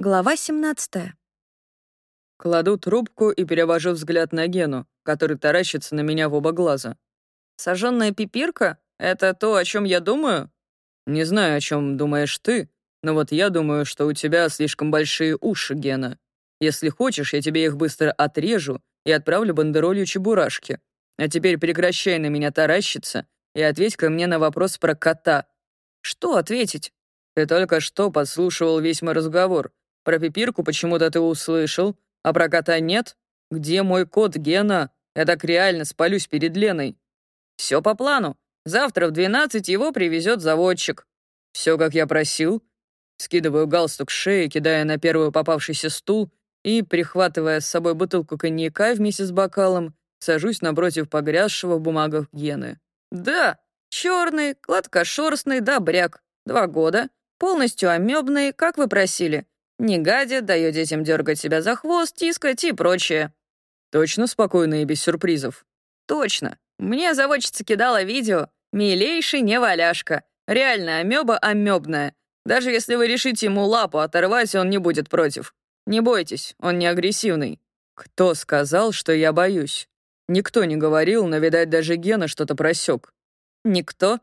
Глава 17. Кладу трубку и перевожу взгляд на Гену, который таращится на меня в оба глаза. Сожженная пипирка? Это то, о чем я думаю? Не знаю, о чем думаешь ты, но вот я думаю, что у тебя слишком большие уши, Гена. Если хочешь, я тебе их быстро отрежу и отправлю бандеролью чебурашки. А теперь прекращай на меня таращиться и ответь ко мне на вопрос про кота. Что ответить? Ты только что подслушивал весь мой разговор. Про пипирку почему-то ты услышал, а про кота нет? Где мой кот, Гена? Я так реально спалюсь перед Леной. Все по плану. Завтра в 12 его привезет заводчик. Все, как я просил. Скидываю галстук с шеи, кидая на первый попавшийся стул и, прихватывая с собой бутылку коньяка вместе с бокалом, сажусь напротив погрязшего в бумагах Гены. «Да, черный, гладкошерстный добряк. Два года. Полностью амебный, как вы просили. Не гадит, дает детям дергать себя за хвост, тискать и прочее». «Точно спокойно и без сюрпризов?» «Точно. Мне заводчица кидала видео. Милейший неваляшка. Реально амеба амебная. Даже если вы решите ему лапу оторвать, он не будет против. Не бойтесь, он не агрессивный». «Кто сказал, что я боюсь?» Никто не говорил, но, видать, даже Гена что-то просек. «Никто?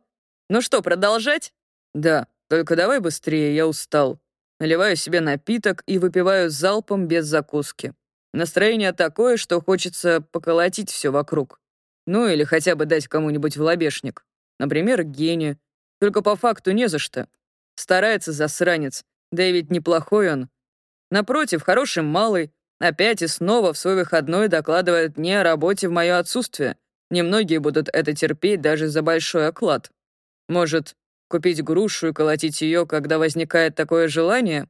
Ну что, продолжать?» «Да, только давай быстрее, я устал». Наливаю себе напиток и выпиваю залпом без закуски. Настроение такое, что хочется поколотить все вокруг. Ну или хотя бы дать кому-нибудь в лобешник. Например, Гене. Только по факту не за что. Старается засранец, да и ведь неплохой он. Напротив, хороший малый, опять и снова в свой выходной докладывает мне о работе в мое отсутствие. Немногие будут это терпеть даже за большой оклад. Может, купить грушу и колотить ее, когда возникает такое желание?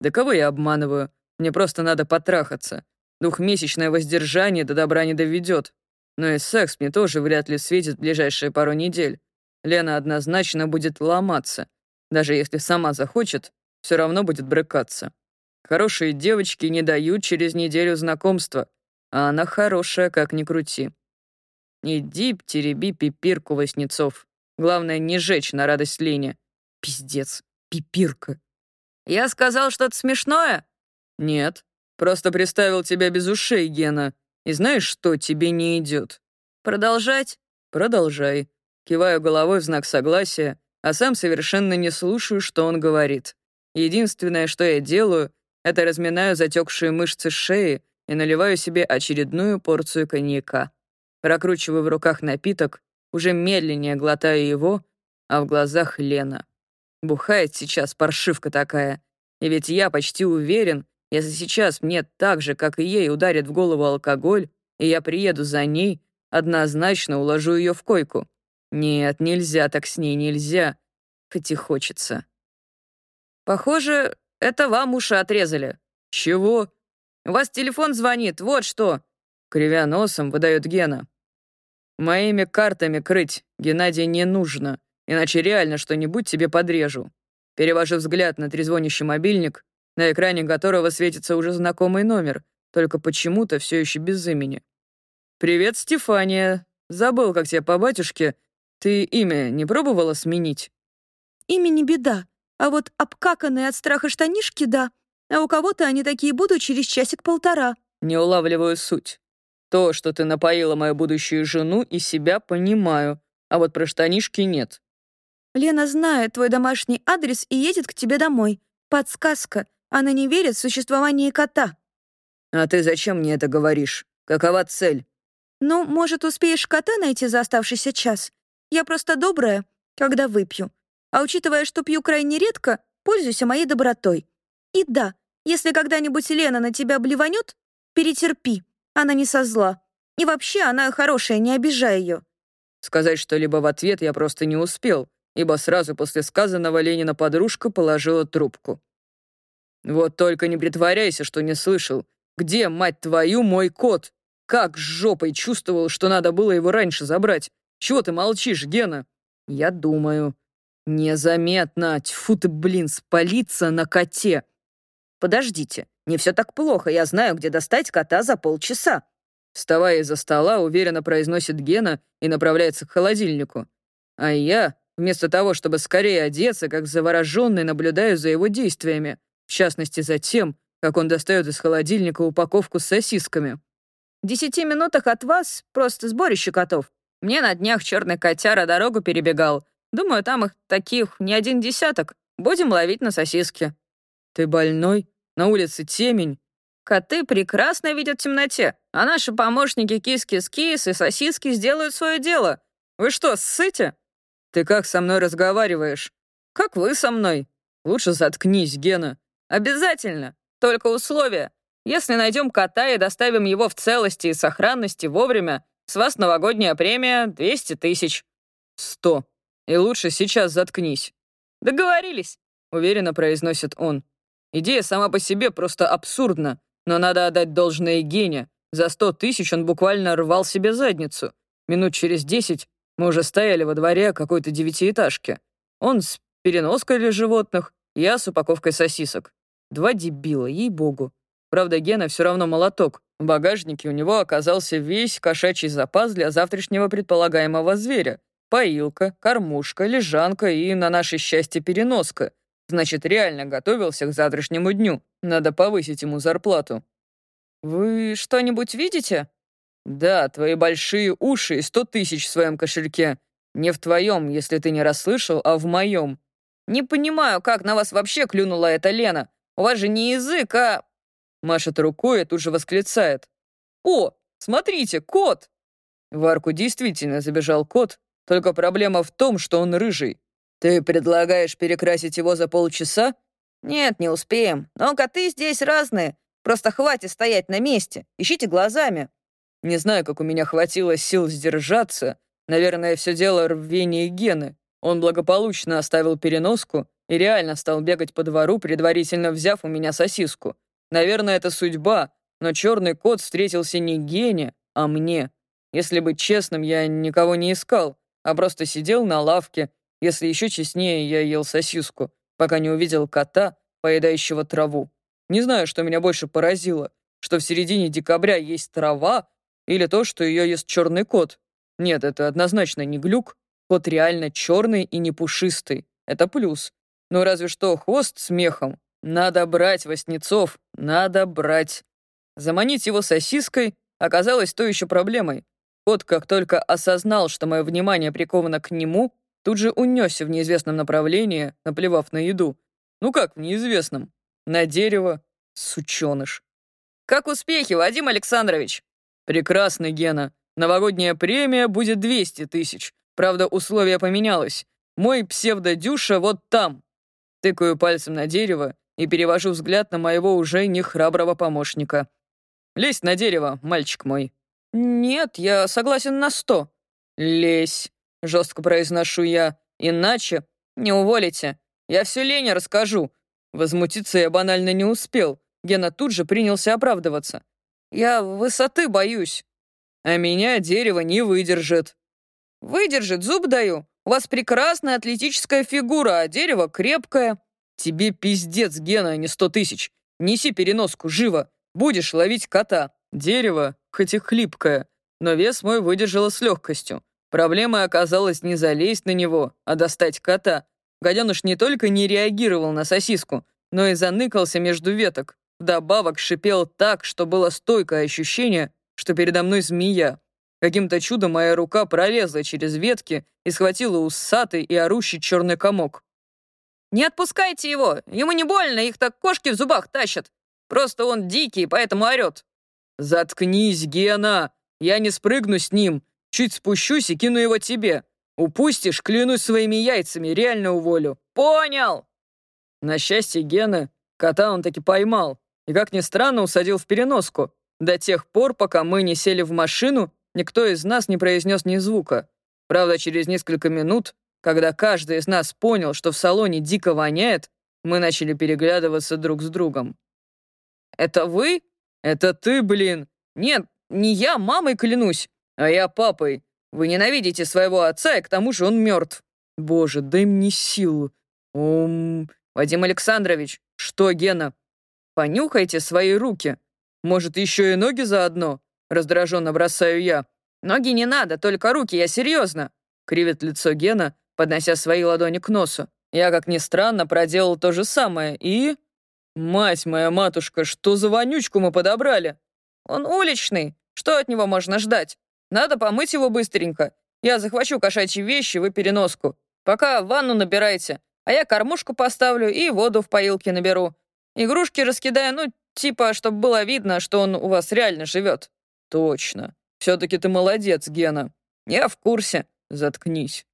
Да кого я обманываю? Мне просто надо потрахаться. Двухмесячное воздержание до добра не доведет. Но и секс мне тоже вряд ли светит в ближайшие пару недель. Лена однозначно будет ломаться. Даже если сама захочет, все равно будет брыкаться. Хорошие девочки не дают через неделю знакомства, а она хорошая, как ни крути. Иди, тереби пипирку, Васнецов. Главное, не жечь на радость Лене. Пиздец, пипирка. Я сказал что-то смешное? Нет, просто представил тебя без ушей, Гена. И знаешь, что тебе не идет? Продолжать? Продолжай. Киваю головой в знак согласия, а сам совершенно не слушаю, что он говорит. Единственное, что я делаю, это разминаю затекшие мышцы шеи и наливаю себе очередную порцию коньяка. Прокручиваю в руках напиток, уже медленнее глотаю его, а в глазах Лена. Бухает сейчас паршивка такая. И ведь я почти уверен, если сейчас мне так же, как и ей, ударит в голову алкоголь, и я приеду за ней, однозначно уложу ее в койку. Нет, нельзя так с ней, нельзя. Хоть и хочется. Похоже, это вам уши отрезали. Чего? У вас телефон звонит, вот что. Кривя носом, выдает Гена. Моими картами крыть Геннадия не нужно, иначе реально что-нибудь тебе подрежу. Перевожу взгляд на трезвонящий мобильник, на экране которого светится уже знакомый номер, только почему-то все еще без имени. «Привет, Стефания. Забыл, как тебя по батюшке. Ты имя не пробовала сменить?» «Имя не беда, а вот обкаканные от страха штанишки — да. А у кого-то они такие будут через часик-полтора». «Не улавливаю суть. То, что ты напоила мою будущую жену и себя, понимаю, а вот про штанишки нет». «Лена знает твой домашний адрес и едет к тебе домой. Подсказка. Она не верит в существование кота». «А ты зачем мне это говоришь? Какова цель?» «Ну, может, успеешь кота найти за оставшийся час? Я просто добрая, когда выпью. А учитывая, что пью крайне редко, пользуйся моей добротой. И да, если когда-нибудь Лена на тебя блеванет, перетерпи. Она не со зла. И вообще, она хорошая, не обижай ее. Сказать что-либо в ответ я просто не успел, ибо сразу после сказанного Ленина подружка положила трубку. «Вот только не притворяйся, что не слышал. Где, мать твою, мой кот? Как с жопой чувствовал, что надо было его раньше забрать? Чего ты молчишь, Гена?» «Я думаю». «Незаметно. Тьфу ты, блин, спалиться на коте». «Подождите, не все так плохо, я знаю, где достать кота за полчаса». Вставая из-за стола, уверенно произносит Гена и направляется к холодильнику. А я, вместо того, чтобы скорее одеться, как завороженный, наблюдаю за его действиями. В частности, за тем, как он достает из холодильника упаковку с сосисками. В десяти минутах от вас просто сборище котов. Мне на днях черный котяра дорогу перебегал. Думаю, там их таких не один десяток. Будем ловить на сосиски». «Ты больной? На улице темень». «Коты прекрасно видят в темноте, а наши помощники кис-кис-кис и сосиски сделают свое дело. Вы что, ссыте?» «Ты как со мной разговариваешь?» «Как вы со мной?» «Лучше заткнись, Гена». «Обязательно. Только условие. Если найдем кота и доставим его в целости и сохранности вовремя, с вас новогодняя премия 200 тысяч». «Сто. И лучше сейчас заткнись». «Договорились», — уверенно произносит он. Идея сама по себе просто абсурдна, но надо отдать должное Гене. За сто тысяч он буквально рвал себе задницу. Минут через десять мы уже стояли во дворе какой-то девятиэтажки. Он с переноской для животных, я с упаковкой сосисок. Два дебила, ей-богу. Правда, Гена все равно молоток. В багажнике у него оказался весь кошачий запас для завтрашнего предполагаемого зверя. Поилка, кормушка, лежанка и, на наше счастье, переноска. Значит, реально готовился к завтрашнему дню. Надо повысить ему зарплату. «Вы что-нибудь видите?» «Да, твои большие уши и сто тысяч в своем кошельке. Не в твоем, если ты не расслышал, а в моем». «Не понимаю, как на вас вообще клюнула эта Лена. У вас же не язык, а...» Машет рукой и тут же восклицает. «О, смотрите, кот!» В арку действительно забежал кот, только проблема в том, что он рыжий. Ты предлагаешь перекрасить его за полчаса? Нет, не успеем. Но коты здесь разные. Просто хватит стоять на месте. Ищите глазами. Не знаю, как у меня хватило сил сдержаться. Наверное, все дело рвения гены. Он благополучно оставил переноску и реально стал бегать по двору, предварительно взяв у меня сосиску. Наверное, это судьба, но черный кот встретился не Гене, а мне. Если быть честным, я никого не искал а просто сидел на лавке. Если еще честнее, я ел сосиску, пока не увидел кота, поедающего траву. Не знаю, что меня больше поразило, что в середине декабря есть трава или то, что ее ест черный кот. Нет, это однозначно не глюк. Кот реально черный и не пушистый. Это плюс. Но разве что хвост с мехом. Надо брать, Васнецов, надо брать. Заманить его сосиской оказалось то еще проблемой. Кот, как только осознал, что мое внимание приковано к нему, тут же унесся в неизвестном направлении, наплевав на еду. Ну как в неизвестном? На дерево, сученыш. «Как успехи, Вадим Александрович?» «Прекрасно, Гена. Новогодняя премия будет 200 тысяч. Правда, условие поменялось. Мой псевдодюша вот там». Тыкаю пальцем на дерево и перевожу взгляд на моего уже нехраброго помощника. «Лезь на дерево, мальчик мой». «Нет, я согласен на сто». «Лезь», — жестко произношу я. «Иначе не уволите. Я все Лене расскажу». Возмутиться я банально не успел. Гена тут же принялся оправдываться. «Я высоты боюсь». «А меня дерево не выдержит». «Выдержит, зуб даю. У вас прекрасная атлетическая фигура, а дерево крепкое». «Тебе пиздец, Гена, а не сто тысяч. Неси переноску, живо. Будешь ловить кота». Дерево, хоть и хлипкое, но вес мой выдержало с легкостью. Проблемой оказалось не залезть на него, а достать кота. Гаденыш не только не реагировал на сосиску, но и заныкался между веток. Вдобавок шипел так, что было стойкое ощущение, что передо мной змея. Каким-то чудом моя рука пролезла через ветки и схватила усатый и орущий черный комок. «Не отпускайте его! Ему не больно, их так кошки в зубах тащат! Просто он дикий, поэтому орет!» «Заткнись, Гена! Я не спрыгну с ним. Чуть спущусь и кину его тебе. Упустишь, клянусь своими яйцами, реально уволю. Понял!» На счастье Гены, кота он таки поймал. И, как ни странно, усадил в переноску. До тех пор, пока мы не сели в машину, никто из нас не произнес ни звука. Правда, через несколько минут, когда каждый из нас понял, что в салоне дико воняет, мы начали переглядываться друг с другом. «Это вы?» «Это ты, блин!» «Нет, не я, мамой клянусь, а я папой. Вы ненавидите своего отца, и к тому же он мертв». «Боже, дай мне силу!» «Ом...» «Вадим Александрович!» «Что, Гена?» «Понюхайте свои руки. Может, еще и ноги заодно?» Раздраженно бросаю я. «Ноги не надо, только руки, я серьезно!» Кривит лицо Гена, поднося свои ладони к носу. Я, как ни странно, проделал то же самое и... «Мать моя матушка, что за вонючку мы подобрали?» «Он уличный. Что от него можно ждать? Надо помыть его быстренько. Я захвачу кошачьи вещи, вы переноску. Пока ванну набирайте, а я кормушку поставлю и воду в поилке наберу. Игрушки раскидаю, ну, типа, чтобы было видно, что он у вас реально живет». «Точно. Все-таки ты молодец, Гена. Я в курсе. Заткнись».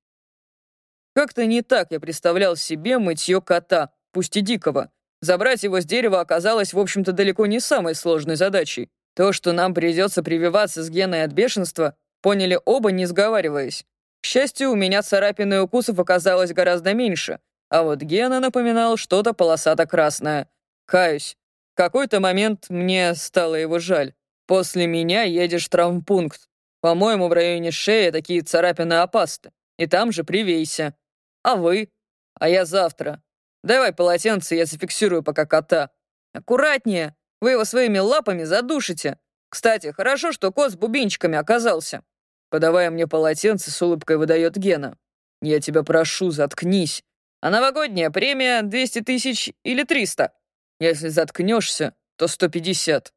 Как-то не так я представлял себе мытье кота, пусть и дикого. Забрать его с дерева оказалось, в общем-то, далеко не самой сложной задачей. То, что нам придется прививаться с геной от бешенства, поняли оба, не сговариваясь. К счастью, у меня царапин и укусов оказалось гораздо меньше, а вот Гена напоминал что-то полосато-красное. Каюсь. В какой-то момент мне стало его жаль. После меня едешь в травмпункт. По-моему, в районе шеи такие царапины опасны. И там же привейся. А вы? А я завтра. Давай полотенце, я зафиксирую пока кота. Аккуратнее. Вы его своими лапами задушите. Кстати, хорошо, что кот с бубенчиками оказался. Подавая мне полотенце, с улыбкой выдает Гена. Я тебя прошу, заткнись. А новогодняя премия 200 тысяч или 300? Если заткнешься, то 150.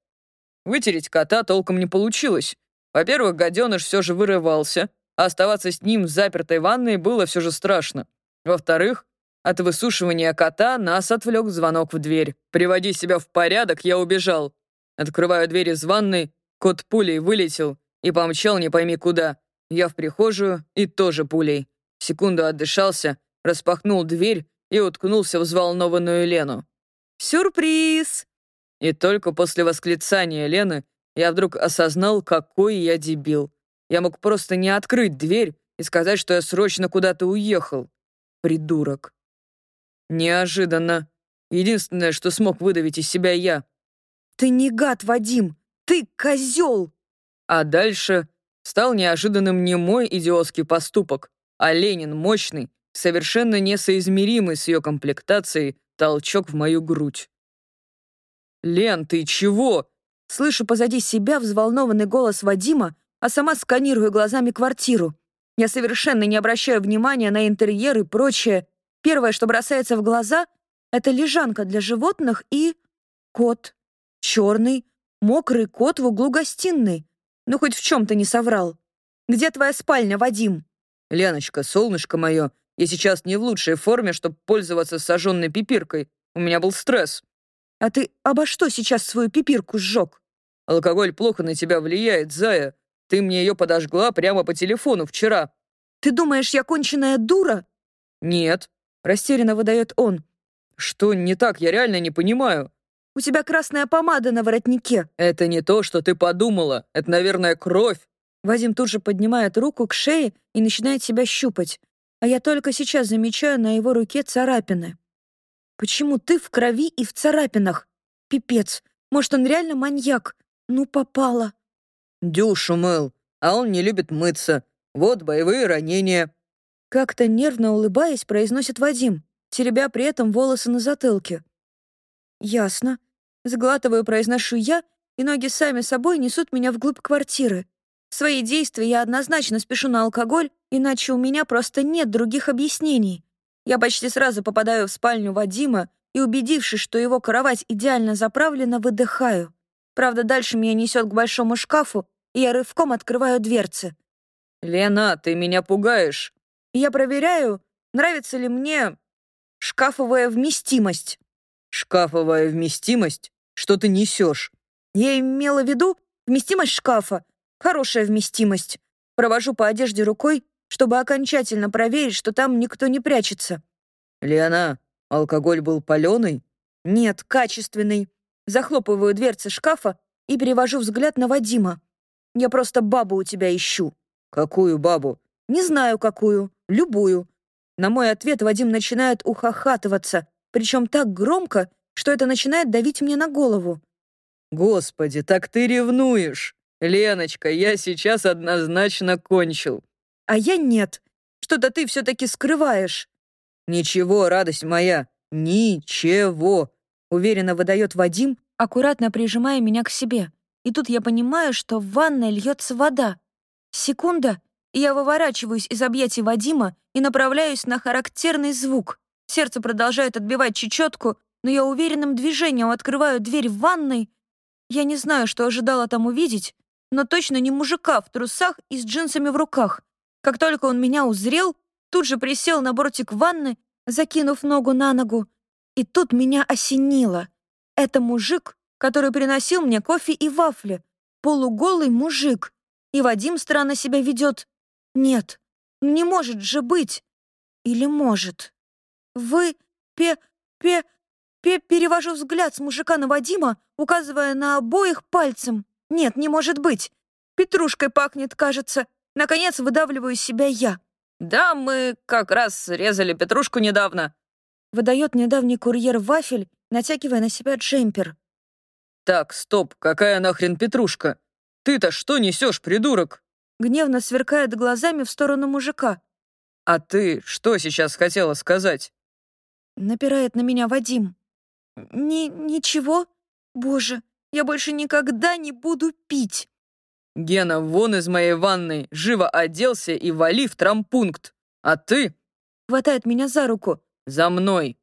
Вытереть кота толком не получилось. Во-первых, гаденыш все же вырывался, а оставаться с ним в запертой ванной было все же страшно. Во-вторых, от высушивания кота нас отвлек звонок в дверь. «Приводи себя в порядок, я убежал». Открываю дверь из ванной, кот пулей вылетел и помчал не пойми куда. Я в прихожую и тоже пулей. Секунду отдышался, распахнул дверь и уткнулся в взволнованную Лену. «Сюрприз!» И только после восклицания Лены я вдруг осознал, какой я дебил. Я мог просто не открыть дверь и сказать, что я срочно куда-то уехал. Придурок. Неожиданно. Единственное, что смог выдавить из себя я. «Ты не гад, Вадим! Ты козел!» А дальше стал неожиданным не мой идиотский поступок, а Ленин мощный, совершенно несоизмеримый с ее комплектацией, толчок в мою грудь. «Лен, ты чего?» Слышу позади себя взволнованный голос Вадима, а сама сканирую глазами квартиру. Я совершенно не обращаю внимания на интерьер и прочее. Первое, что бросается в глаза, это лежанка для животных и... кот. Черный, мокрый кот в углу гостиной. Ну, хоть в чем-то не соврал. Где твоя спальня, Вадим? Леночка, солнышко мое, я сейчас не в лучшей форме, чтобы пользоваться сожженной пипиркой. У меня был стресс. А ты обо что сейчас свою пипирку сжег? Алкоголь плохо на тебя влияет, Зая. Ты мне ее подожгла прямо по телефону вчера. Ты думаешь, я конченая дура? Нет. Растерянно выдает он. Что не так, я реально не понимаю. У тебя красная помада на воротнике. Это не то, что ты подумала. Это, наверное, кровь. Вадим тут же поднимает руку к шее и начинает себя щупать. А я только сейчас замечаю на его руке царапины. Почему ты в крови и в царапинах? Пипец. Может, он реально маньяк? Ну, попало. Дюшу мыл, а он не любит мыться. Вот боевые ранения. Как-то нервно улыбаясь, произносит Вадим, теребя при этом волосы на затылке. Ясно. Сглатываю, произношу я, и ноги сами собой несут меня вглубь квартиры. Свои действия я однозначно спешу на алкоголь, иначе у меня просто нет других объяснений. Я почти сразу попадаю в спальню Вадима и, убедившись, что его кровать идеально заправлена, выдыхаю. Правда, дальше меня несет к большому шкафу, и я рывком открываю дверцы. «Лена, ты меня пугаешь!» Я проверяю, нравится ли мне шкафовая вместимость. «Шкафовая вместимость? Что ты несешь?» Я имела в виду вместимость шкафа. Хорошая вместимость. Провожу по одежде рукой, чтобы окончательно проверить, что там никто не прячется. «Лена, алкоголь был паленый?» «Нет, качественный. Захлопываю дверцы шкафа и перевожу взгляд на Вадима. Я просто бабу у тебя ищу». «Какую бабу?» «Не знаю, какую. Любую». На мой ответ Вадим начинает ухахатываться, причем так громко, что это начинает давить мне на голову. «Господи, так ты ревнуешь! Леночка, я сейчас однозначно кончил». «А я нет. Что-то ты все-таки скрываешь». «Ничего, радость моя, ничего. Уверенно выдает Вадим, аккуратно прижимая меня к себе. И тут я понимаю, что в ванной льется вода. Секунда, я выворачиваюсь из объятий Вадима и направляюсь на характерный звук. Сердце продолжает отбивать чечетку, но я уверенным движением открываю дверь в ванной. Я не знаю, что ожидала там увидеть, но точно не мужика в трусах и с джинсами в руках. Как только он меня узрел, тут же присел на бортик ванны, закинув ногу на ногу. И тут меня осенило. Это мужик, который приносил мне кофе и вафли. Полуголый мужик. И Вадим странно себя ведет. Нет, не может же быть. Или может? Вы, пе, пе, пе, перевожу взгляд с мужика на Вадима, указывая на обоих пальцем. Нет, не может быть. Петрушкой пахнет, кажется. Наконец выдавливаю себя я. «Да, мы как раз резали петрушку недавно», — выдает недавний курьер вафель, натягивая на себя джемпер. «Так, стоп, какая нахрен петрушка? Ты-то что несешь, придурок?» Гневно сверкает глазами в сторону мужика. «А ты что сейчас хотела сказать?» Напирает на меня Вадим. «Ни... ничего? Боже, я больше никогда не буду пить!» «Гена, вон из моей ванной, живо оделся и вали в трампункт. А ты...» Хватает меня за руку. «За мной!»